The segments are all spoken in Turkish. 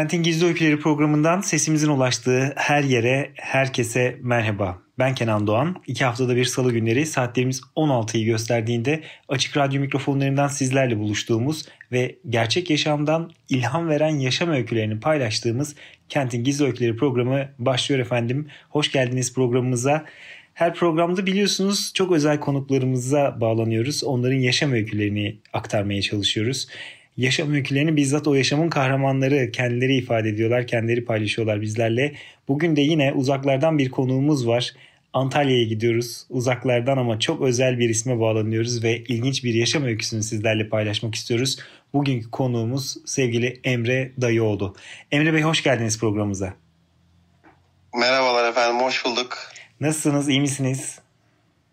Kentin Gizli Öyküleri programından sesimizin ulaştığı her yere, herkese merhaba. Ben Kenan Doğan. İki haftada bir salı günleri saatlerimiz 16'yı gösterdiğinde açık radyo mikrofonlarından sizlerle buluştuğumuz ve gerçek yaşamdan ilham veren yaşam öykülerini paylaştığımız Kentin Gizli Öyküleri programı başlıyor efendim. Hoş geldiniz programımıza. Her programda biliyorsunuz çok özel konuklarımıza bağlanıyoruz. Onların yaşam öykülerini aktarmaya çalışıyoruz yaşam öykülerini bizzat o yaşamın kahramanları kendileri ifade ediyorlar, kendileri paylaşıyorlar bizlerle. Bugün de yine uzaklardan bir konuğumuz var. Antalya'ya gidiyoruz. Uzaklardan ama çok özel bir isme bağlanıyoruz ve ilginç bir yaşam öyküsünü sizlerle paylaşmak istiyoruz. Bugünkü konuğumuz sevgili Emre Dayıoğlu. Emre Bey hoş geldiniz programımıza. Merhabalar efendim, hoş bulduk. Nasılsınız, iyi misiniz?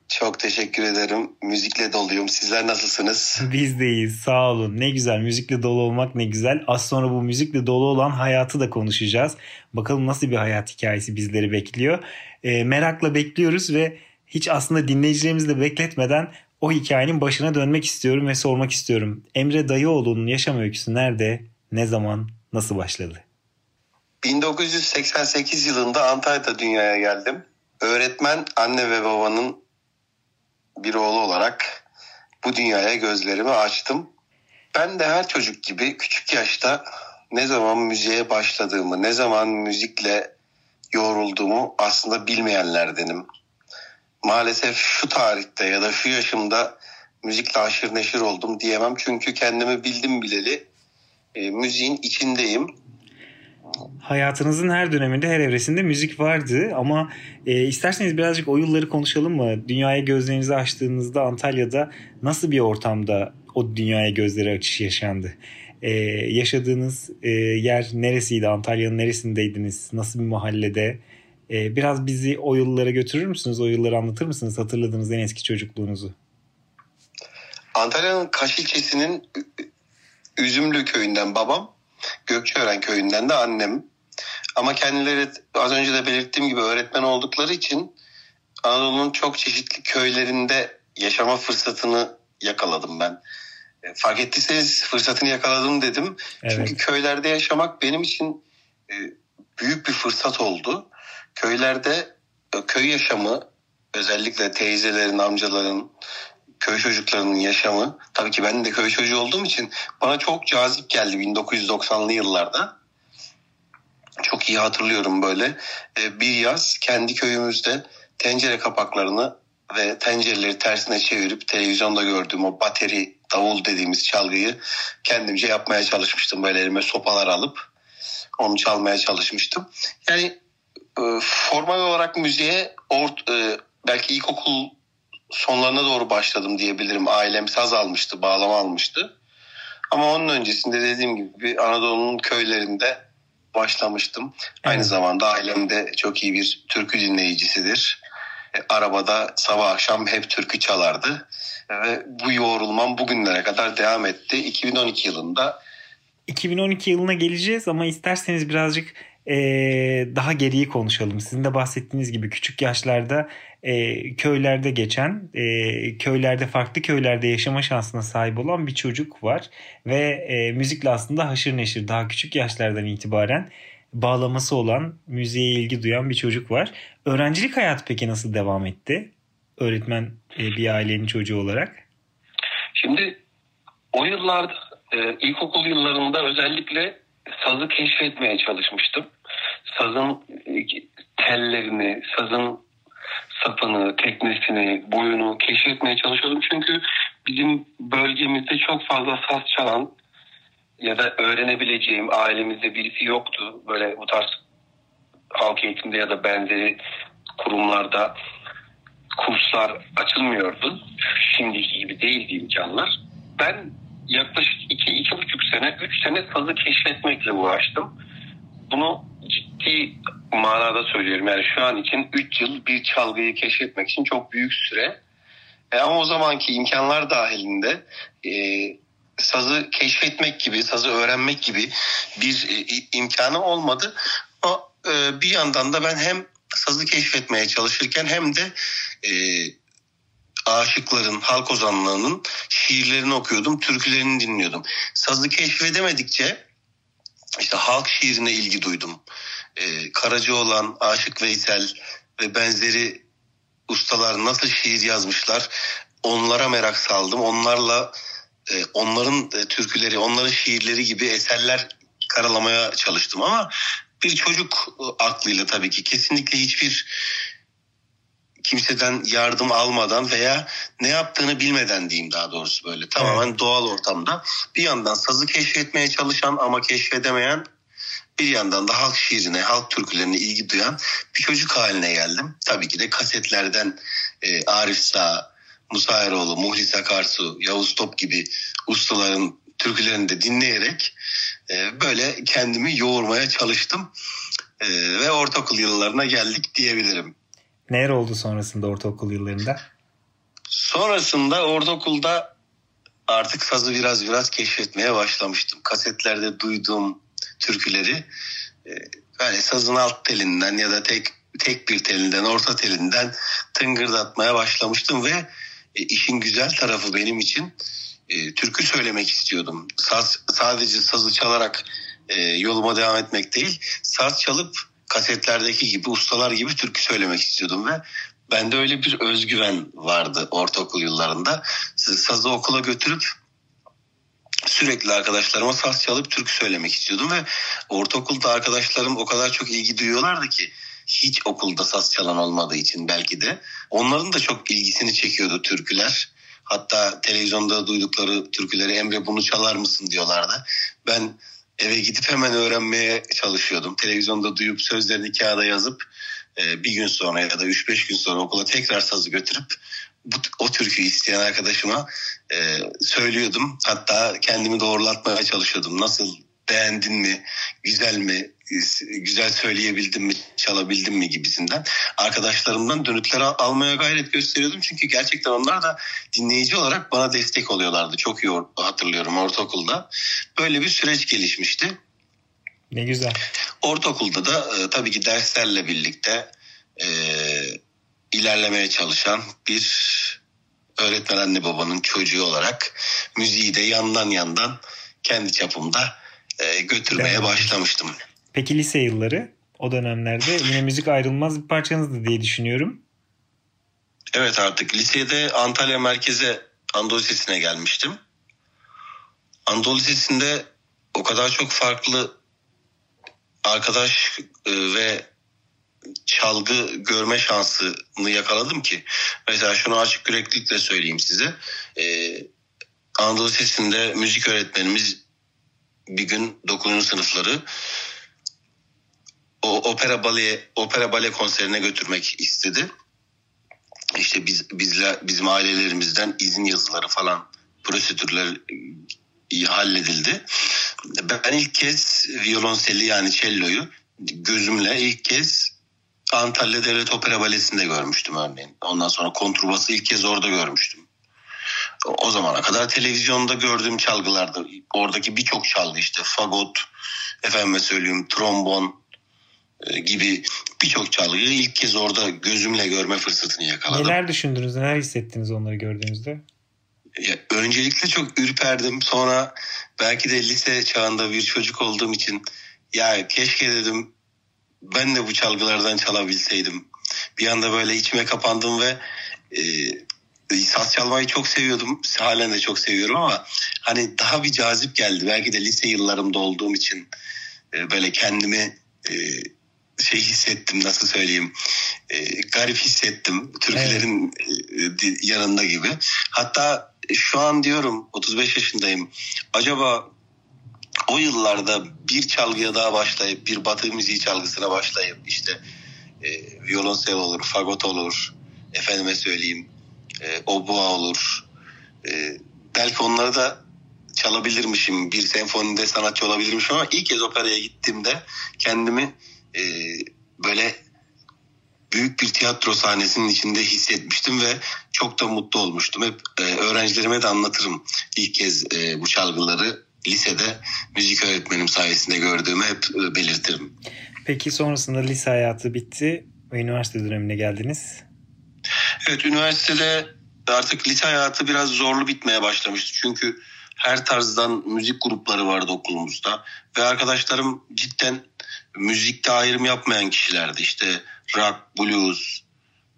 Çok teşekkür ederim. Müzikle doluyum. Sizler nasılsınız? Biz de iyiyiz. Sağ olun. Ne güzel. Müzikle dolu olmak ne güzel. Az sonra bu müzikle dolu olan hayatı da konuşacağız. Bakalım nasıl bir hayat hikayesi bizleri bekliyor. E, merakla bekliyoruz ve hiç aslında dinleyicilerimizi de bekletmeden o hikayenin başına dönmek istiyorum ve sormak istiyorum. Emre Dayıoğlu'nun yaşam öyküsü nerede, ne zaman, nasıl başladı? 1988 yılında Antalya'da dünyaya geldim. Öğretmen anne ve babanın bir oğlu olarak bu dünyaya gözlerimi açtım. Ben de her çocuk gibi küçük yaşta ne zaman müziğe başladığımı, ne zaman müzikle yorulduğumu aslında bilmeyenlerdenim. Maalesef şu tarihte ya da şu yaşımda müzikle aşırı neşir oldum diyemem. Çünkü kendimi bildim bileli e, müziğin içindeyim hayatınızın her döneminde, her evresinde müzik vardı ama e, isterseniz birazcık o yılları konuşalım mı? Dünyaya gözlerinizi açtığınızda Antalya'da nasıl bir ortamda o dünyaya gözleri açış yaşandı? E, yaşadığınız e, yer neresiydi? Antalya'nın neresindeydiniz? Nasıl bir mahallede? E, biraz bizi o yıllara götürür müsünüz? O yılları anlatır mısınız? Hatırladığınız en eski çocukluğunuzu. Antalya'nın Kaş ilçesinin Üzümlü köyünden babam, Gökçeören köyünden de annem. Ama kendileri az önce de belirttiğim gibi öğretmen oldukları için Anadolu'nun çok çeşitli köylerinde yaşama fırsatını yakaladım ben. E, fark ettiyseniz fırsatını yakaladım dedim. Evet. Çünkü köylerde yaşamak benim için e, büyük bir fırsat oldu. Köylerde e, köy yaşamı özellikle teyzelerin, amcaların, köy çocuklarının yaşamı tabii ki ben de köy çocuğu olduğum için bana çok cazip geldi 1990'lı yıllarda. Çok iyi hatırlıyorum böyle. E, bir yaz kendi köyümüzde tencere kapaklarını ve tencereleri tersine çevirip televizyonda gördüğüm o bateri davul dediğimiz çalgıyı kendimce yapmaya çalışmıştım. Böyle elime sopalar alıp onu çalmaya çalışmıştım. Yani e, formal olarak müziğe ort, e, belki ilkokul sonlarına doğru başladım diyebilirim. Ailem saz almıştı, bağlama almıştı. Ama onun öncesinde dediğim gibi Anadolu'nun köylerinde başlamıştım. Aynı zamanda ailem de çok iyi bir türkü dinleyicisidir. E, arabada sabah akşam hep türkü çalardı. Ve bu yoğrulmam bugünlere kadar devam etti. 2012 yılında 2012 yılına geleceğiz ama isterseniz birazcık e, daha geriyi konuşalım. Sizin de bahsettiğiniz gibi küçük yaşlarda e, köylerde geçen, e, köylerde farklı köylerde yaşama şansına sahip olan bir çocuk var ve e, müzikle aslında haşır neşir daha küçük yaşlardan itibaren bağlaması olan, müziğe ilgi duyan bir çocuk var. Öğrencilik hayatı peki nasıl devam etti? Öğretmen e, bir ailenin çocuğu olarak. Şimdi o yıllarda e, ilkokul yıllarında özellikle sazı keşfetmeye çalışmıştım. Sazın e, tellerini, sazın sapını, teknesini, boyunu keşfetmeye çalışıyordum. Çünkü bizim bölgemizde çok fazla saz çalan ya da öğrenebileceğim ailemizde birisi yoktu. Böyle bu tarz halk eğitimde ya da benzeri kurumlarda kurslar açılmıyordu. Şimdiki gibi değildi imkanlar. Ben yaklaşık iki, iki buçuk sene, üç sene sazı keşfetmekle uğraştım. Bunu ciddi manada söylüyorum. Yani şu an için üç yıl bir çalgıyı keşfetmek için çok büyük süre. E ama o zamanki imkanlar dahilinde e, sazı keşfetmek gibi, sazı öğrenmek gibi bir e, imkanı olmadı. Ama e, bir yandan da ben hem sazı keşfetmeye çalışırken hem de e, aşıkların, halk ozanlarının şiirlerini okuyordum, türkülerini dinliyordum. Sazı keşfedemedikçe işte halk şiirine ilgi duydum. Ee, Karacaoğlan, Aşık Veysel ve benzeri ustalar nasıl şiir yazmışlar onlara merak saldım. Onlarla e, onların e, türküleri, onların şiirleri gibi eserler karalamaya çalıştım ama bir çocuk e, aklıyla tabii ki kesinlikle hiçbir kimseden yardım almadan veya ne yaptığını bilmeden diyeyim daha doğrusu böyle tamamen evet. doğal ortamda bir yandan sazı keşfetmeye çalışan ama keşfedemeyen bir yandan da halk şiirine, halk türkülerine ilgi duyan bir çocuk haline geldim. Tabii ki de kasetlerden e, Arif Sağ, Musa Eroğlu, Muhlis Akarsu, Yavuz Top gibi ustaların türkülerini de dinleyerek e, böyle kendimi yoğurmaya çalıştım. E, ve ortaokul yıllarına geldik diyebilirim. Neler oldu sonrasında ortaokul yıllarında? Sonrasında ortaokulda artık sazı biraz biraz keşfetmeye başlamıştım. Kasetlerde duyduğum türküleri yani sazın alt telinden ya da tek tek bir telinden, orta telinden tıngırdatmaya başlamıştım ve e, işin güzel tarafı benim için e, türkü söylemek istiyordum. Saz, sadece sazı çalarak e, yoluma devam etmek değil, saz çalıp kasetlerdeki gibi ustalar gibi türkü söylemek istiyordum ve bende öyle bir özgüven vardı ortaokul yıllarında. Sazı okula götürüp sürekli arkadaşlarıma saz çalıp türkü söylemek istiyordum ve ortaokulda arkadaşlarım o kadar çok ilgi duyuyorlardı ki hiç okulda saz çalan olmadığı için belki de onların da çok ilgisini çekiyordu türküler. Hatta televizyonda duydukları türküleri Emre bunu çalar mısın diyorlardı. Ben eve gidip hemen öğrenmeye çalışıyordum. Televizyonda duyup sözlerini kağıda yazıp e, bir gün sonra ya da 3-5 gün sonra okula tekrar sazı götürüp bu, o türküyü isteyen arkadaşıma e, söylüyordum. Hatta kendimi doğrulatmaya çalışıyordum. Nasıl beğendin mi, güzel mi, güzel söyleyebildim mi, çalabildim mi gibisinden. Arkadaşlarımdan dönütler almaya gayret gösteriyordum. Çünkü gerçekten onlar da dinleyici olarak bana destek oluyorlardı. Çok iyi hatırlıyorum ortaokulda. Böyle bir süreç gelişmişti. Ne güzel. Ortaokulda da e, tabii ki derslerle birlikte e, ilerlemeye çalışan bir öğretmen anne babanın çocuğu olarak müziği de yandan yandan kendi çapımda e, götürmeye evet. başlamıştım. Peki lise yılları o dönemlerde yine müzik ayrılmaz bir parçanızdı diye düşünüyorum. Evet artık lisede Antalya merkeze Anadolu Lisesi'ne gelmiştim. Anadolu Lisesi'nde o kadar çok farklı arkadaş e, ve çalgı görme şansını yakaladım ki. Mesela şunu açık yüreklilikle söyleyeyim size. Ee, Anadolu Lisesi'nde müzik öğretmenimiz bir gün 9. sınıfları o opera bale opera bale konserine götürmek istedi. İşte biz bizle bizim ailelerimizden izin yazıları falan prosedürler halledildi. Ben ilk kez violonseli yani cello'yu gözümle ilk kez Antalya Devlet Opera Balesi'nde görmüştüm örneğin. Ondan sonra kontrbası ilk kez orada görmüştüm. O zamana kadar televizyonda gördüğüm çalgılardı. Oradaki birçok çalgı işte fagot, efendime söyleyeyim trombon e, gibi birçok çalgıyı ilk kez orada gözümle görme fırsatını yakaladım. Neler düşündünüz, neler hissettiniz onları gördüğünüzde? Ya, öncelikle çok ürperdim. Sonra belki de lise çağında bir çocuk olduğum için ya keşke dedim ben de bu çalgılardan çalabilseydim. Bir anda böyle içime kapandım ve e, saz çalmayı çok seviyordum. Halen de çok seviyorum ama hani daha bir cazip geldi. Belki de lise yıllarımda olduğum için e, böyle kendimi e, şey hissettim nasıl söyleyeyim e, garip hissettim türkülerin evet. e, yanında gibi. Hatta şu an diyorum 35 yaşındayım. Acaba o yıllarda bir çalgıya daha başlayıp bir batı müziği çalgısına başlayıp işte e, violonsel olur, fagot olur, efendime söyleyeyim e, obua olur. E, belki onları da çalabilirmişim, bir senfonide sanatçı olabilirmişim ama ilk kez operaya gittiğimde kendimi e, böyle büyük bir tiyatro sahnesinin içinde hissetmiştim ve çok da mutlu olmuştum. Hep e, öğrencilerime de anlatırım ilk kez e, bu çalgıları lisede müzik öğretmenim sayesinde gördüğümü hep e, belirtirim. Peki sonrasında lise hayatı bitti ve üniversite dönemine geldiniz. Evet üniversitede artık lise hayatı biraz zorlu bitmeye başlamıştı. Çünkü her tarzdan müzik grupları vardı okulumuzda. Ve arkadaşlarım cidden müzikte ayrım yapmayan kişilerdi. İşte rock, blues,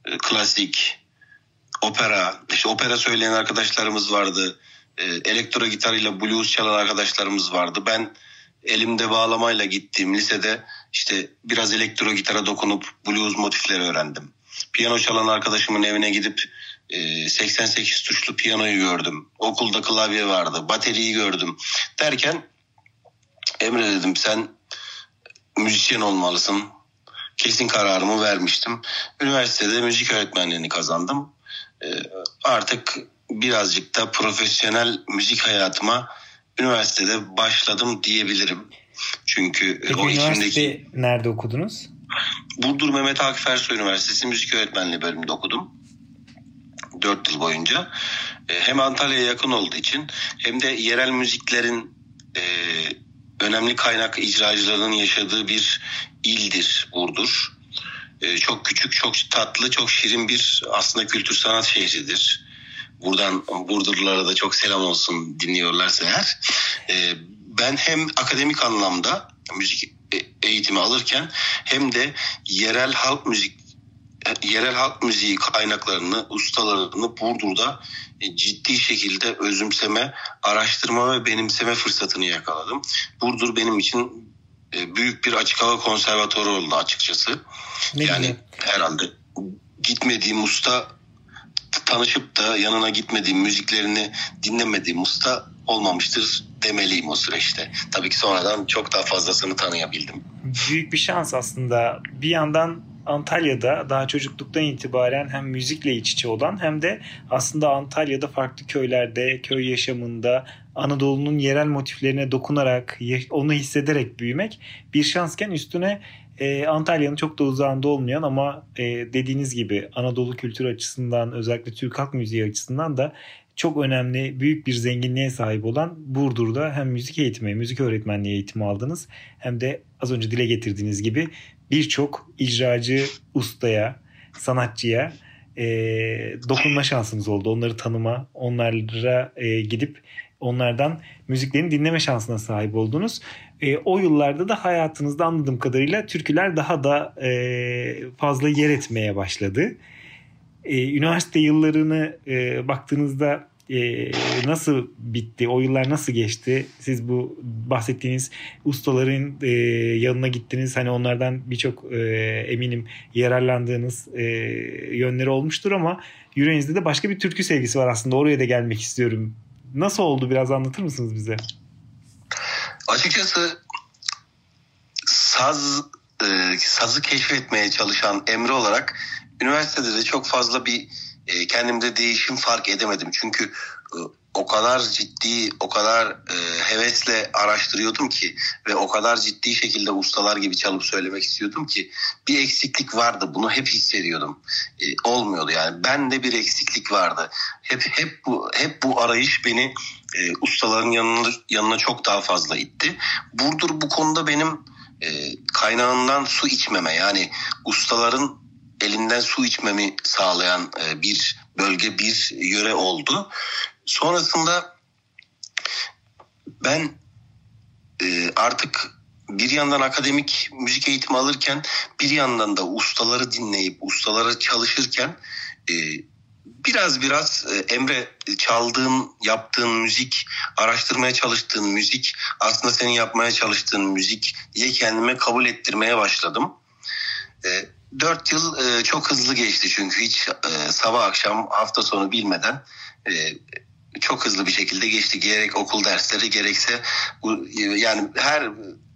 e, klasik, opera. İşte opera söyleyen arkadaşlarımız vardı. E, elektro gitarıyla blues çalan arkadaşlarımız vardı. Ben elimde bağlamayla gittiğim lisede işte biraz elektro gitara dokunup blues motifleri öğrendim. Piyano çalan arkadaşımın evine gidip 88 e, tuşlu piyanoyu gördüm. Okulda klavye vardı. Bateriyi gördüm. Derken Emre dedim sen müzisyen olmalısın. Kesin kararımı vermiştim. Üniversitede müzik öğretmenliğini kazandım. E, artık birazcık da profesyonel müzik hayatıma üniversitede başladım diyebilirim. Çünkü Peki, o içimdeki... nerede okudunuz? Burdur Mehmet Akif Ersoy Üniversitesi Müzik Öğretmenliği bölümünde okudum. 4 yıl boyunca. E, hem Antalya'ya yakın olduğu için hem de yerel müziklerin e, önemli kaynak icracılarının yaşadığı bir ildir Burdur. E, çok küçük, çok tatlı, çok şirin bir aslında kültür sanat şehridir. Buradan Burdurlulara da çok selam olsun dinliyorlarsa eğer. E, ben hem akademik anlamda müzik eğitimi alırken hem de yerel halk müzik yerel halk müziği kaynaklarını, ustalarını Burdur'da e, ciddi şekilde özümseme, araştırma ve benimseme fırsatını yakaladım. Burdur benim için e, büyük bir açık hava konservatuarı oldu açıkçası. Ne yani güzel. herhalde gitmediğim usta tanışıp da yanına gitmediğim müziklerini dinlemediğim usta olmamıştır demeliyim o süreçte. Tabii ki sonradan çok daha fazlasını tanıyabildim. Büyük bir şans aslında. Bir yandan Antalya'da daha çocukluktan itibaren hem müzikle iç içe olan hem de aslında Antalya'da farklı köylerde, köy yaşamında Anadolu'nun yerel motiflerine dokunarak, onu hissederek büyümek bir şansken üstüne e, Antalya'nın çok da uzağında olmayan ama e, dediğiniz gibi Anadolu kültür açısından özellikle Türk halk müziği açısından da çok önemli, büyük bir zenginliğe sahip olan Burdur'da hem müzik eğitimi, müzik öğretmenliği eğitimi aldınız hem de az önce dile getirdiğiniz gibi birçok icracı ustaya, sanatçıya e, dokunma şansınız oldu. Onları tanıma, onlara e, gidip onlardan müziklerini dinleme şansına sahip oldunuz. E, o yıllarda da hayatınızda anladığım kadarıyla türküler daha da e, fazla yer etmeye başladı. E, üniversite yıllarını e, baktığınızda e, nasıl bitti? O yıllar nasıl geçti? Siz bu bahsettiğiniz ustaların e, yanına gittiniz. Hani onlardan birçok e, eminim yararlandığınız e, yönleri olmuştur ama yüreğinizde de başka bir türkü sevgisi var aslında. Oraya da gelmek istiyorum. Nasıl oldu? Biraz anlatır mısınız bize? Açıkçası saz e, sazı keşfetmeye çalışan Emre olarak üniversitede de çok fazla bir e, kendimde değişim fark edemedim. Çünkü e, o kadar ciddi, o kadar e, hevesle araştırıyordum ki ve o kadar ciddi şekilde ustalar gibi çalıp söylemek istiyordum ki bir eksiklik vardı. Bunu hep hissediyordum. E, olmuyordu yani. Ben de bir eksiklik vardı. Hep hep bu hep bu arayış beni e, ustaların yanına yanına çok daha fazla itti. Burdur bu konuda benim e, kaynağından su içmeme yani ustaların elinden su içmemi sağlayan e, bir bölge, bir yöre oldu. Sonrasında ben e, artık bir yandan akademik müzik eğitimi alırken bir yandan da ustaları dinleyip ustalara çalışırken e, biraz biraz Emre çaldığın, yaptığın müzik, araştırmaya çalıştığın müzik, aslında senin yapmaya çalıştığın müzik diye kendime kabul ettirmeye başladım. Dört yıl e, çok hızlı geçti çünkü hiç e, sabah akşam hafta sonu bilmeden e, çok hızlı bir şekilde geçti. Gerek okul dersleri gerekse e, yani her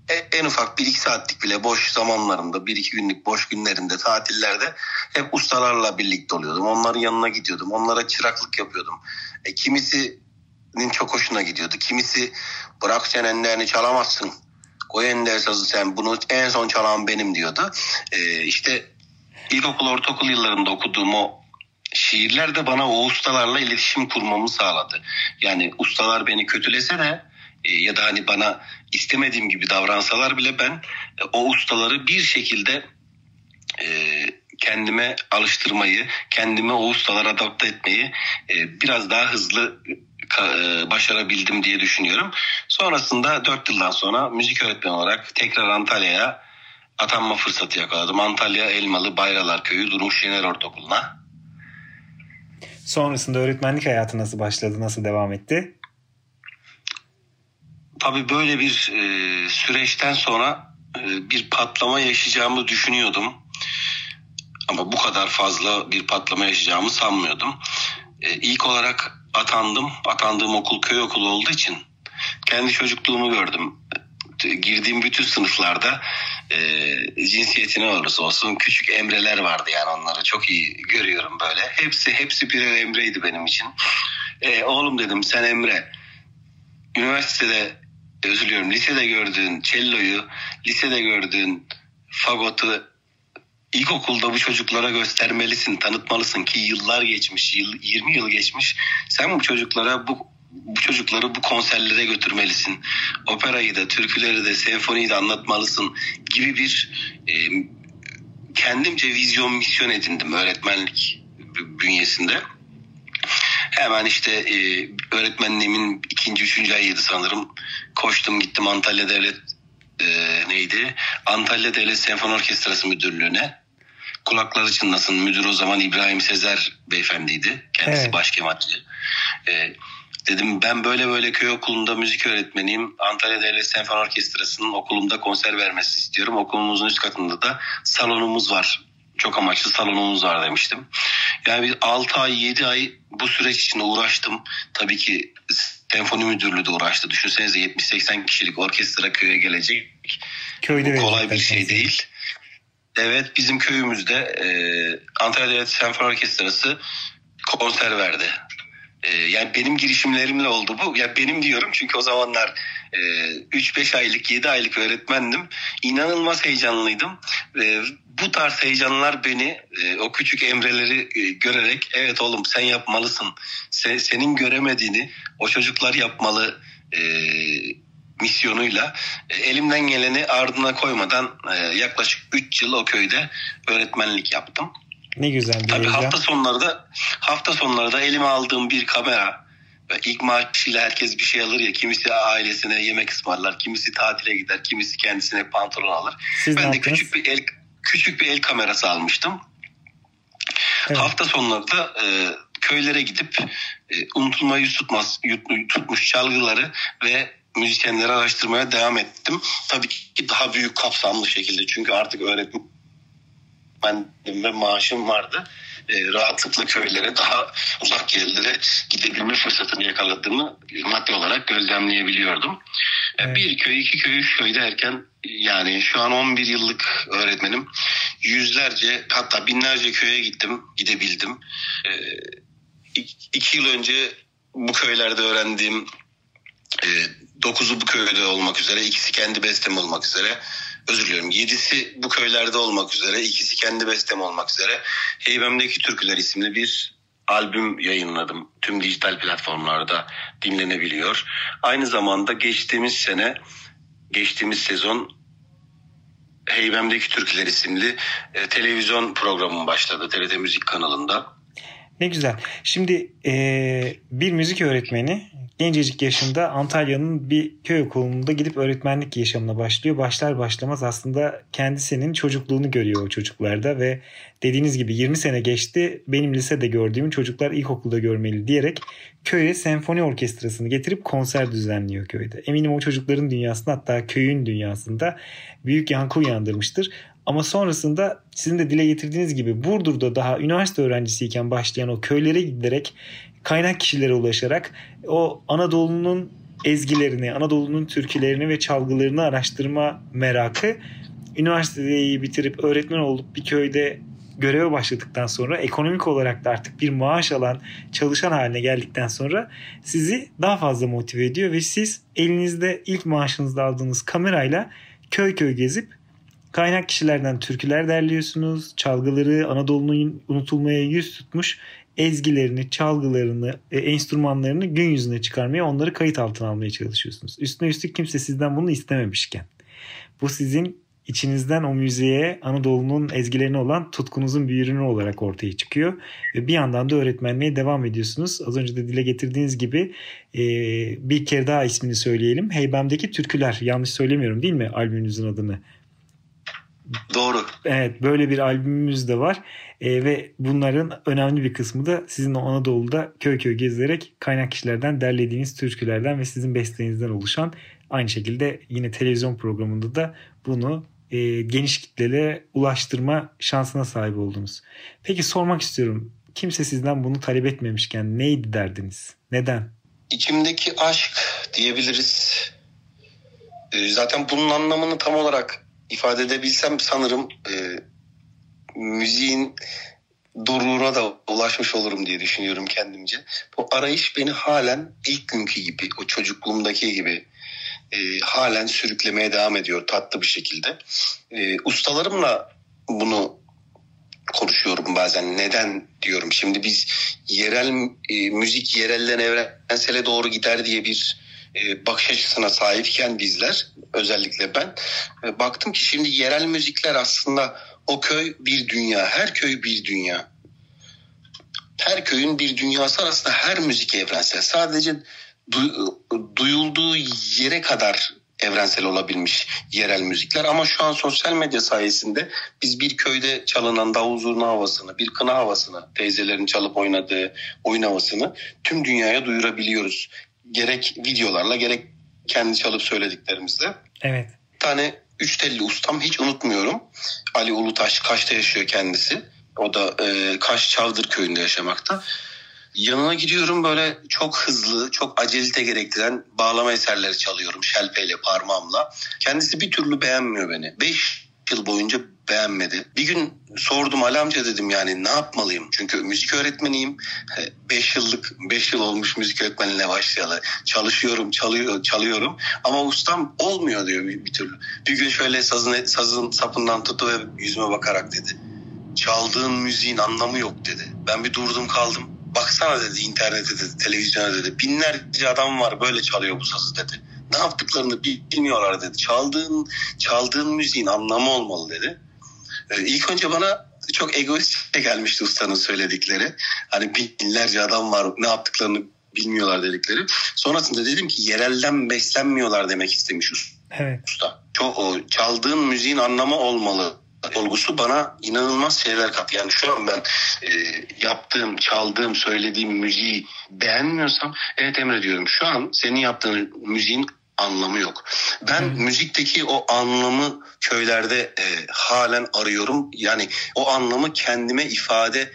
e, en ufak bir iki saatlik bile boş zamanlarımda bir iki günlük boş günlerinde tatillerde hep ustalarla birlikte oluyordum. Onların yanına gidiyordum. Onlara çıraklık yapıyordum. E, kimisi çok hoşuna gidiyordu. Kimisi bırak sen enlerini çalamazsın. Koy ender sazı sen bunu en son çalan benim diyordu. Ee, işte ilkokul ortaokul yıllarında okuduğum o şiirler de bana o ustalarla iletişim kurmamı sağladı. Yani ustalar beni kötülese de e, ya da hani bana istemediğim gibi davransalar bile ben e, o ustaları bir şekilde e, kendime alıştırmayı, kendime o ustalara adapte etmeyi e, biraz daha hızlı başarabildim diye düşünüyorum. Sonrasında 4 yıldan sonra müzik öğretmeni olarak tekrar Antalya'ya atanma fırsatı yakaladım. Antalya Elmalı Bayralar Köyü Durmuş Şener Ortaokulu'na. Sonrasında öğretmenlik hayatı nasıl başladı, nasıl devam etti? Tabii böyle bir e, süreçten sonra e, bir patlama yaşayacağımı düşünüyordum. Ama bu kadar fazla bir patlama yaşayacağımı sanmıyordum. E, ilk olarak atandım. Atandığım okul köy okulu olduğu için kendi çocukluğumu gördüm. Girdiğim bütün sınıflarda e, cinsiyeti ne olursa olsun küçük emreler vardı yani onları çok iyi görüyorum böyle. Hepsi hepsi birer emreydi benim için. E, oğlum dedim sen emre. Üniversitede özür diliyorum lisede gördüğün celloyu, lisede gördüğün fagotu ilkokulda bu çocuklara göstermelisin, tanıtmalısın ki yıllar geçmiş, yıl, 20 yıl geçmiş. Sen bu çocuklara bu bu çocukları bu konserlere götürmelisin. Operayı da, türküleri de, senfoniyi de anlatmalısın gibi bir e, kendimce vizyon, misyon edindim öğretmenlik bünyesinde. Hemen işte e, öğretmenliğimin ikinci, üçüncü ayıydı sanırım. Koştum gittim Antalya Devlet e, neydi? Antalya Devlet Senfoni Orkestrası Müdürlüğü'ne kulakları çınlasın. Müdür o zaman İbrahim Sezer beyefendiydi. Kendisi evet. başkematçı. Ee, dedim ben böyle böyle köy okulunda müzik öğretmeniyim. Antalya Devlet Senfoni Orkestrası'nın okulumda konser vermesi istiyorum. Okulumuzun üst katında da salonumuz var. Çok amaçlı salonumuz var demiştim. Yani bir 6 ay 7 ay bu süreç için uğraştım. Tabii ki senfoni müdürlüğü de uğraştı. Düşünsenize 70-80 kişilik orkestra köye gelecek. Köyde kolay bir şey değil. Evet bizim köyümüzde e, Antalya Devlet Senfoni Orkestrası konser verdi. E, yani benim girişimlerimle oldu bu. Ya benim diyorum çünkü o zamanlar e, 3-5 aylık 7 aylık öğretmendim. İnanılmaz heyecanlıydım. E, bu tarz heyecanlar beni e, o küçük emreleri e, görerek evet oğlum sen yapmalısın. Sen, senin göremediğini o çocuklar yapmalı e, misyonuyla e, elimden geleni ardına koymadan e, yaklaşık 3 yıl o köyde öğretmenlik yaptım. Ne güzel bir Tabii hafta sonları da hafta sonları da elime aldığım bir kamera ve ilk maaşıyla herkes bir şey alır ya kimisi ailesine yemek ısmarlar, kimisi tatile gider, kimisi kendisine pantolon alır. Siz ben de küçük bir el küçük bir el kamerası almıştım. Evet. Hafta sonları da e, köylere gidip e, unutulmayı tutmaz, tutmuş çalgıları ve müzisyenleri araştırmaya devam ettim. Tabii ki daha büyük kapsamlı şekilde çünkü artık öğretmen ve maaşım vardı. E, rahatlıkla köylere daha uzak yerlere gidebilme fırsatını yakaladığımı maddi olarak gözlemleyebiliyordum. E, evet. Bir köy, iki köy, üç köy derken yani şu an 11 yıllık öğretmenim. Yüzlerce hatta binlerce köye gittim, gidebildim. E, iki yıl önce bu köylerde öğrendiğim e, dokuzu bu köyde olmak üzere, ikisi kendi bestem olmak üzere. Özür diliyorum. Yedisi bu köylerde olmak üzere, ikisi kendi bestem olmak üzere. Heybemdeki Türküler isimli bir albüm yayınladım. Tüm dijital platformlarda dinlenebiliyor. Aynı zamanda geçtiğimiz sene, geçtiğimiz sezon Heybemdeki Türküler isimli e, televizyon programım başladı TRT Müzik kanalında. Ne güzel. Şimdi e, bir müzik öğretmeni gencecik yaşında Antalya'nın bir köy okulunda gidip öğretmenlik yaşamına başlıyor. Başlar başlamaz aslında kendisinin çocukluğunu görüyor o çocuklarda ve dediğiniz gibi 20 sene geçti. Benim lisede gördüğüm çocuklar ilkokulda görmeli diyerek köye senfoni orkestrasını getirip konser düzenliyor köyde. Eminim o çocukların dünyasında hatta köyün dünyasında büyük yankı uyandırmıştır. Ama sonrasında sizin de dile getirdiğiniz gibi Burdur'da daha üniversite öğrencisiyken başlayan o köylere giderek kaynak kişilere ulaşarak o Anadolu'nun ezgilerini, Anadolu'nun türkülerini ve çalgılarını araştırma merakı üniversiteyi bitirip öğretmen olup bir köyde göreve başladıktan sonra ekonomik olarak da artık bir maaş alan çalışan haline geldikten sonra sizi daha fazla motive ediyor ve siz elinizde ilk maaşınızda aldığınız kamerayla köy köy gezip kaynak kişilerden türküler derliyorsunuz. Çalgıları Anadolu'nun unutulmaya yüz tutmuş ezgilerini, çalgılarını, e, enstrümanlarını gün yüzüne çıkarmaya, onları kayıt altına almaya çalışıyorsunuz. Üstüne üstlük kimse sizden bunu istememişken. Bu sizin içinizden o müziğe Anadolu'nun ezgilerine olan tutkunuzun bir ürünü olarak ortaya çıkıyor. Ve bir yandan da öğretmenliğe devam ediyorsunuz. Az önce de dile getirdiğiniz gibi e, bir kere daha ismini söyleyelim. Heybem'deki Türküler. Yanlış söylemiyorum değil mi albümünüzün adını? Doğru. Evet böyle bir albümümüz de var. E, ve bunların önemli bir kısmı da sizin Anadolu'da köy köy gezerek kaynak kişilerden derlediğiniz türkülerden ve sizin besteinizden oluşan aynı şekilde yine televizyon programında da bunu e, geniş kitlelere ulaştırma şansına sahip oldunuz. Peki sormak istiyorum. Kimse sizden bunu talep etmemişken neydi derdiniz? Neden? İçimdeki aşk diyebiliriz. E, zaten bunun anlamını tam olarak ifade edebilsem sanırım e, müziğin doruğuna da ulaşmış olurum diye düşünüyorum kendimce. Bu arayış beni halen ilk günkü gibi, o çocukluğumdaki gibi e, halen sürüklemeye devam ediyor tatlı bir şekilde. E, ustalarımla bunu konuşuyorum bazen. Neden diyorum. Şimdi biz yerel e, müzik yerelden evrensele doğru gider diye bir e, bakış açısına sahipken bizler özellikle ben e, baktım ki şimdi yerel müzikler aslında o köy bir dünya. Her köy bir dünya. Her köyün bir dünyası arasında her müzik evrensel. Sadece du- duyulduğu yere kadar evrensel olabilmiş yerel müzikler ama şu an sosyal medya sayesinde biz bir köyde çalınan davul zurna havasını, bir kına havasını, teyzelerin çalıp oynadığı oyun havasını tüm dünyaya duyurabiliyoruz. Gerek videolarla gerek kendi çalıp söylediklerimizle. Evet. Bir tane üç telli ustam hiç unutmuyorum. Ali Ulutaş Kaş'ta yaşıyor kendisi. O da e, Kaş Çavdır köyünde yaşamakta. Yanına gidiyorum böyle çok hızlı, çok acelite gerektiren bağlama eserleri çalıyorum şelpeyle, parmağımla. Kendisi bir türlü beğenmiyor beni. Beş yıl boyunca beğenmedi. Bir gün sordum Ali amca dedim yani ne yapmalıyım? Çünkü müzik öğretmeniyim. 5 yıllık 5 yıl olmuş müzik öğretmenliğine başlayalı. Çalışıyorum, çalıyor, çalıyorum ama ustam olmuyor diyor bir, bir türlü. Bir gün şöyle sazın sazın sapından tuttu ve yüzüme bakarak dedi. Çaldığın müziğin anlamı yok dedi. Ben bir durdum kaldım. Baksana dedi internete dedi, televizyona dedi. Binlerce adam var böyle çalıyor bu sazı dedi. Ne yaptıklarını bilmiyorlar dedi. Çaldığın çaldığın müziğin anlamı olmalı dedi. Ee, ilk önce bana çok egoistçe gelmişti ustanın söyledikleri. Hani binlerce adam var ne yaptıklarını bilmiyorlar dedikleri. Sonrasında dedim ki yerelden beslenmiyorlar demek istemiş Evet. usta. Çok, o, çaldığın müziğin anlamı olmalı olgusu bana inanılmaz şeyler kattı. Yani şu an ben e, yaptığım, çaldığım, söylediğim müziği beğenmiyorsam evet Emre diyorum. Şu an senin yaptığın müziğin anlamı yok. Ben hmm. müzikteki o anlamı köylerde e, halen arıyorum. Yani o anlamı kendime ifade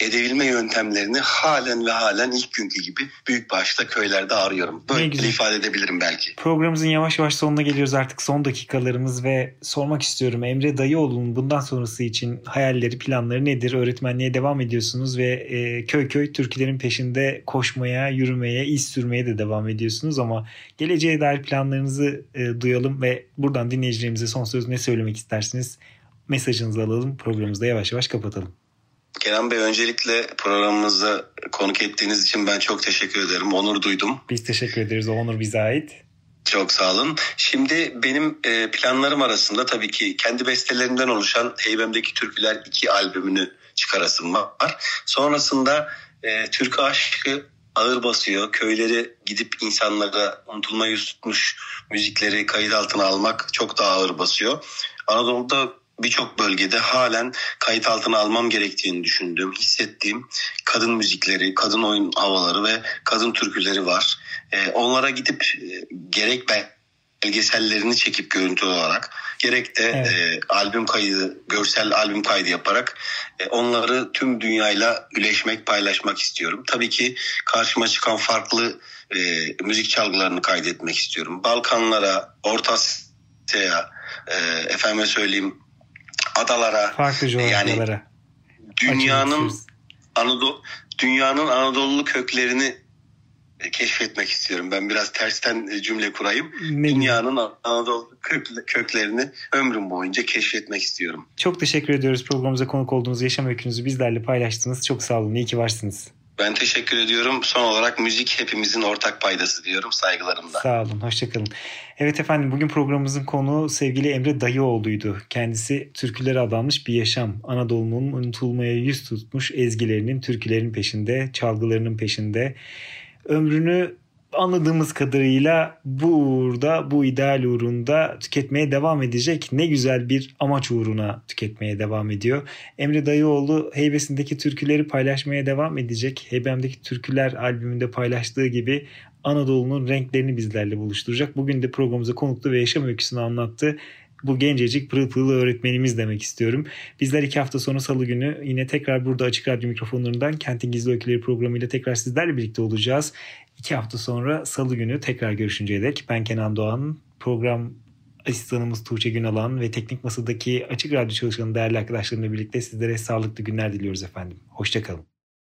edebilme yöntemlerini halen ve halen ilk günkü gibi büyük başta köylerde arıyorum. Böyle ifade edebilirim belki. Programımızın yavaş yavaş sonuna geliyoruz artık son dakikalarımız ve sormak istiyorum Emre Dayıoğlu'nun bundan sonrası için hayalleri planları nedir? Öğretmenliğe devam ediyorsunuz ve e, köy köy türkülerin peşinde koşmaya, yürümeye, iz sürmeye de devam ediyorsunuz ama geleceğe dair planlarınızı e, duyalım ve buradan dinleyicilerimize son söz ne söylemek istersiniz? Mesajınızı alalım programımızı da yavaş yavaş kapatalım. Kenan Bey öncelikle programımızda konuk ettiğiniz için ben çok teşekkür ederim. Onur duydum. Biz teşekkür ederiz. O onur bize ait. Çok sağ olun. Şimdi benim e, planlarım arasında tabii ki kendi bestelerimden oluşan Heybem'deki Türküler 2 albümünü çıkarasım var. Sonrasında e, Türk aşkı ağır basıyor. Köyleri gidip insanlara unutulma yüz tutmuş müzikleri kayıt altına almak çok daha ağır basıyor. Anadolu'da birçok bölgede halen kayıt altına almam gerektiğini düşündüğüm, hissettiğim kadın müzikleri, kadın oyun havaları ve kadın türküleri var. E, onlara gidip e, gerek belgesellerini çekip görüntü olarak gerek de evet. e, albüm kaydı, görsel albüm kaydı yaparak e, onları tüm dünyayla üleşmek, paylaşmak istiyorum. Tabii ki karşıma çıkan farklı e, müzik çalgılarını kaydetmek istiyorum. Balkanlara, Orta Asya'ya, e, efendime söyleyeyim adalara farklı coğrafyalara. Yani, dünyanın Anadolu dünyanın Anadolu köklerini keşfetmek istiyorum. Ben biraz tersten cümle kurayım. Ne Dünyanın Anadolu köklerini ömrüm boyunca keşfetmek istiyorum. Çok teşekkür ediyoruz programımıza konuk olduğunuz yaşam öykünüzü bizlerle paylaştınız. Çok sağ olun. İyi ki varsınız. Ben teşekkür ediyorum. Son olarak müzik hepimizin ortak paydası diyorum saygılarımla. Sağ olun, hoşçakalın. Evet efendim bugün programımızın konuğu sevgili Emre Dayıoğlu'ydu. Kendisi türkülere adanmış bir yaşam. Anadolu'nun unutulmaya yüz tutmuş ezgilerinin, türkülerin peşinde, çalgılarının peşinde. Ömrünü anladığımız kadarıyla burada bu ideal uğrunda tüketmeye devam edecek. Ne güzel bir amaç uğruna tüketmeye devam ediyor. Emre Dayıoğlu heybesindeki türküleri paylaşmaya devam edecek. Heybemdeki türküler albümünde paylaştığı gibi Anadolu'nun renklerini bizlerle buluşturacak. Bugün de programımıza konuklu ve yaşam öyküsünü anlattı bu gencecik pırıl pırıl öğretmenimiz demek istiyorum. Bizler iki hafta sonra salı günü yine tekrar burada Açık Radyo mikrofonlarından Kentin Gizli Öyküleri programıyla tekrar sizlerle birlikte olacağız. İki hafta sonra salı günü tekrar görüşünceye dek ben Kenan Doğan, program asistanımız Tuğçe Günalan ve teknik masadaki Açık Radyo çalışanı değerli arkadaşlarımla birlikte sizlere sağlıklı günler diliyoruz efendim. Hoşçakalın.